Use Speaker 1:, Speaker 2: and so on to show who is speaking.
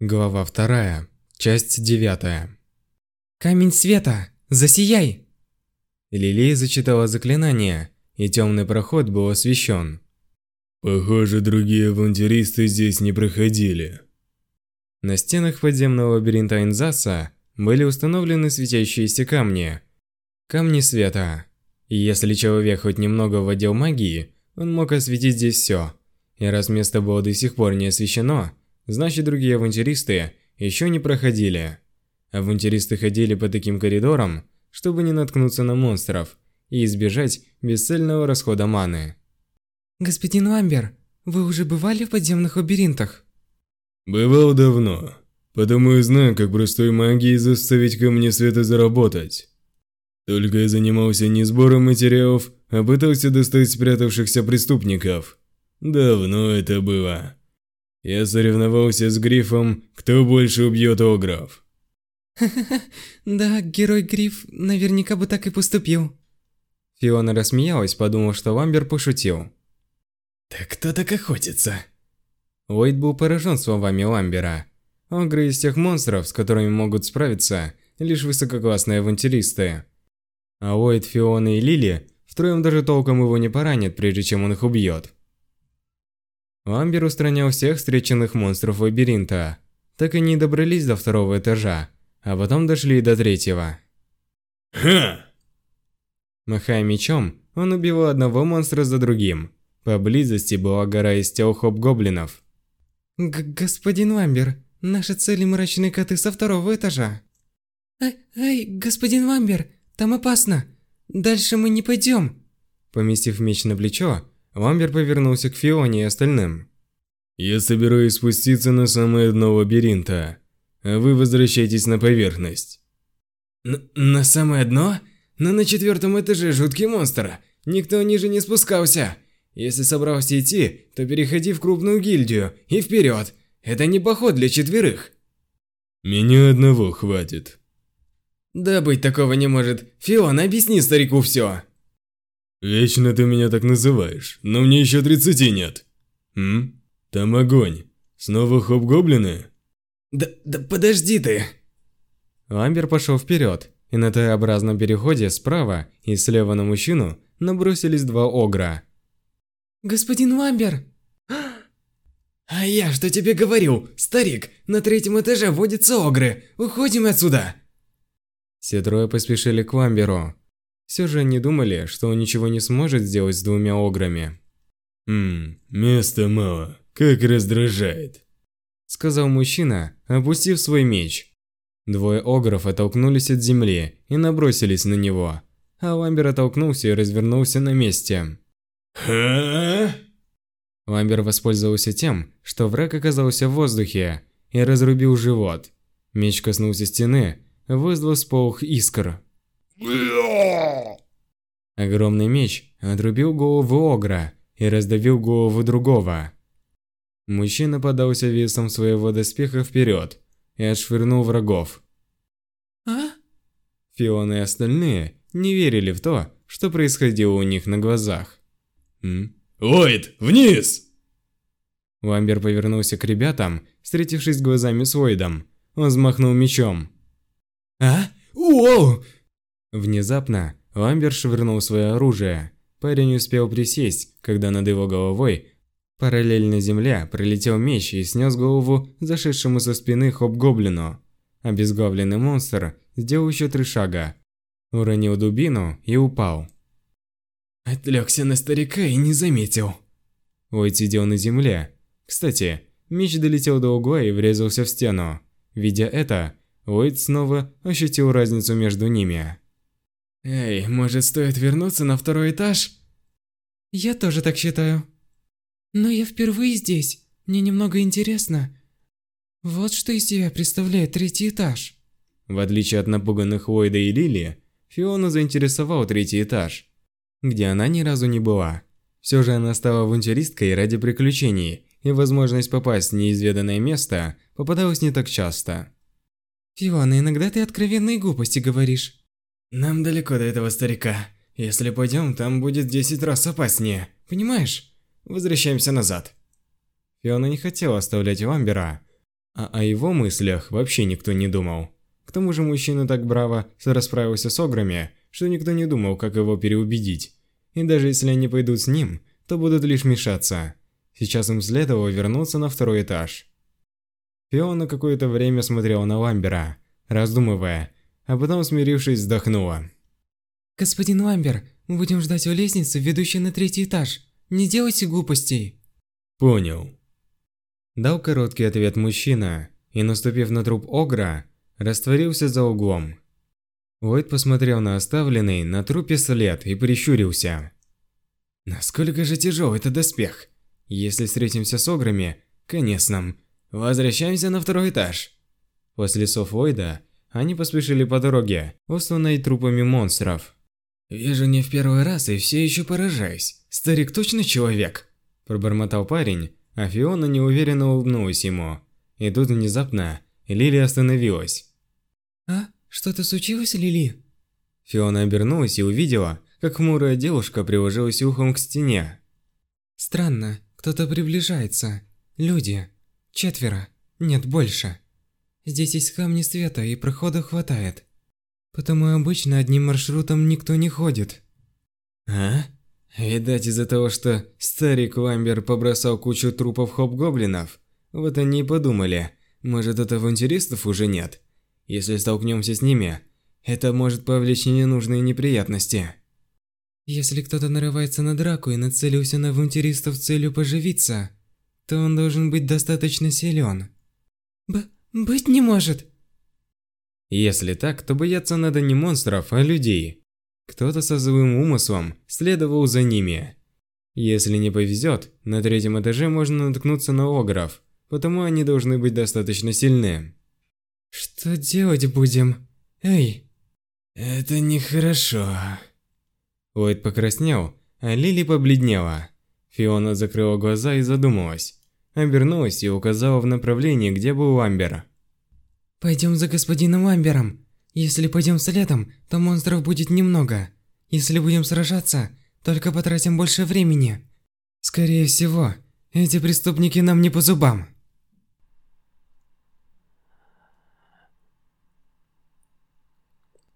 Speaker 1: Глава вторая, часть девятая.
Speaker 2: Камень света, засияй!
Speaker 1: Лилия зачитала заклинание, и темный проход был освещен.
Speaker 3: Похоже, другие авантюристы здесь не проходили.
Speaker 1: На стенах подземного лабиринта Инзаса были установлены светящиеся камни. Камни света. И если человек хоть немного владел магией, он мог осветить здесь все. И раз место было до сих пор не освещено, значит другие авантюристы еще не проходили. Авантюристы ходили по таким коридорам, чтобы не наткнуться на монстров и избежать бесцельного расхода маны.
Speaker 2: Господин Ламбер, вы уже бывали в подземных лабиринтах?
Speaker 3: Бывал давно, потому и знаю, как простой магией заставить камни света заработать. Только я занимался не сбором материалов, а пытался достать спрятавшихся преступников. Давно это было. Я соревновался с Грифом, кто больше убьет огров.
Speaker 2: Да, герой Гриф наверняка бы так и поступил.
Speaker 1: Фиона рассмеялась, подумав, что Ламбер пошутил.
Speaker 2: Так кто так охотится?
Speaker 1: Уэйд был поражен словами Ламбера. Огры из тех монстров, с которыми могут справиться лишь высококлассные авантюристы. А Уэйд, Фиона и Лили втроем даже толком его не поранят, прежде чем он их убьет. Ламбер устранял всех встреченных монстров лабиринта. Так и не добрались до второго этажа, а потом дошли до третьего.
Speaker 3: Ха!
Speaker 1: Махая мечом, он убивал одного монстра за другим. Поблизости была гора из тел хоп-гоблинов.
Speaker 2: «Господин Ламбер, наша цель мрачные коты со второго этажа». «Эй, эй, господин Ламбер, там опасно. Дальше мы не пойдем».
Speaker 1: Поместив меч на плечо, Ламбер повернулся к Фионе и остальным.
Speaker 3: «Я собираюсь спуститься на самое дно лабиринта, а вы возвращайтесь на поверхность».
Speaker 2: Н «На самое дно? Но на четвертом этаже жуткий монстр. Никто ниже не спускался. Если собрался идти, то переходи в крупную гильдию и вперед. Это не поход для четверых».
Speaker 3: «Меня одного хватит».
Speaker 2: «Да быть такого не может. Фиона, объясни старику все.
Speaker 3: Вечно ты меня так называешь, но мне еще тридцати нет. М? Там огонь. Снова хоп-гоблины?
Speaker 2: Да, да подожди ты.
Speaker 1: Ламбер пошел вперед, и на Т-образном переходе справа и слева на мужчину набросились два огра.
Speaker 2: Господин Ламбер! А я что тебе говорил, старик, на третьем этаже водятся огры, уходим отсюда!
Speaker 1: Все трое поспешили к Ламберу, все же они думали, что он ничего не сможет сделать с двумя ограми.
Speaker 3: «Ммм, места мало, как раздражает», –
Speaker 1: сказал мужчина, опустив свой меч. Двое огров оттолкнулись от земли и набросились на него, а Ламбер оттолкнулся и развернулся на месте.
Speaker 3: «Ха?»
Speaker 1: Ламбер воспользовался тем, что враг оказался в воздухе, и разрубил живот. Меч коснулся стены, вызвал сполох искр. Огромный меч отрубил голову Огра и раздавил голову другого. Мужчина подался весом своего доспеха вперед и отшвырнул врагов.
Speaker 2: А?
Speaker 1: Фиона и остальные не верили в то, что происходило у них на глазах.
Speaker 3: М? «Ллойд, вниз!»
Speaker 1: Ламбер повернулся к ребятам, встретившись глазами с Ллойдом. Он взмахнул мечом.
Speaker 2: «А? Уоу!»
Speaker 1: Внезапно Ламбер швырнул свое оружие. Парень успел присесть, когда над его головой параллельно земле пролетел меч и снес голову зашедшему со спины хоп-гоблину. Обезглавленный монстр сделал еще три шага, уронил дубину и упал.
Speaker 2: Отвлекся на старика и не заметил.
Speaker 1: Ллойд сидел на земле. Кстати, меч долетел до угла и врезался в стену. Видя это, Ллойд снова ощутил разницу между ними.
Speaker 2: Эй, может стоит вернуться на второй этаж? Я тоже так считаю. Но я впервые здесь. Мне немного интересно. Вот что из себя представляет третий этаж.
Speaker 1: В отличие от напуганных Ллойда и Лили, Фиона заинтересовал третий этаж, где она ни разу не была. Все же она стала авантюристкой ради приключений, и возможность попасть в неизведанное место попадалась не так часто.
Speaker 2: Фиона, иногда ты откровенные глупости говоришь. Нам далеко до этого старика. Если пойдем, там будет в 10 раз опаснее. Понимаешь? Возвращаемся назад.
Speaker 1: Фиона не хотела оставлять Ламбера. А о его мыслях вообще никто не думал. К тому же мужчина так браво расправился с ограми, что никто не думал, как его переубедить. И даже если они пойдут с ним, то будут лишь мешаться. Сейчас им следовало вернуться на второй этаж. Фиона какое-то время смотрела на Ламбера, раздумывая, а потом, смирившись, вздохнула.
Speaker 2: «Господин Ламбер, мы будем ждать у лестницы, ведущей на третий этаж. Не делайте глупостей».
Speaker 3: «Понял».
Speaker 1: Дал короткий ответ мужчина, и, наступив на труп Огра, растворился за углом. Уэйд посмотрел на оставленный на трупе след и прищурился. «Насколько же тяжел этот доспех? Если встретимся с Ограми, конец нам. Возвращаемся на второй этаж». После слов Уэйда, они поспешили по дороге, усланной трупами монстров. «Вижу не в первый раз и все еще поражаюсь. Старик точно человек?» Пробормотал парень, а Фиона неуверенно улыбнулась ему. И тут внезапно Лили остановилась.
Speaker 2: «А? Что-то случилось, Лили?»
Speaker 1: Фиона обернулась и увидела, как хмурая девушка приложилась ухом к стене.
Speaker 2: «Странно, кто-то приближается. Люди. Четверо. Нет, больше. Здесь есть камни света и прохода хватает. Потому обычно одним маршрутом никто не ходит».
Speaker 1: «А? Видать, из-за того, что старик Ламбер побросал кучу трупов хоп-гоблинов, вот они и подумали, может тут авантюристов уже нет. Если столкнемся с ними, это может повлечь ненужные неприятности.
Speaker 2: Если кто-то нарывается на драку и нацелился на авантюристов целью поживиться, то он должен быть достаточно силен. Б быть не может.
Speaker 1: Если так, то бояться надо не монстров, а людей. Кто-то со злым умыслом следовал за ними. Если не повезет, на третьем этаже можно наткнуться на огров, потому они должны быть достаточно сильны.
Speaker 2: Что делать будем? Эй!
Speaker 1: Это нехорошо. Уэйд покраснел, а Лили побледнела. Фиона закрыла глаза и задумалась. Обернулась и указала в направлении, где был Ламбер.
Speaker 2: Пойдем за господином Ламбером. Если пойдем следом, то монстров будет немного. Если будем сражаться, только потратим больше времени. Скорее всего, эти преступники нам не по зубам.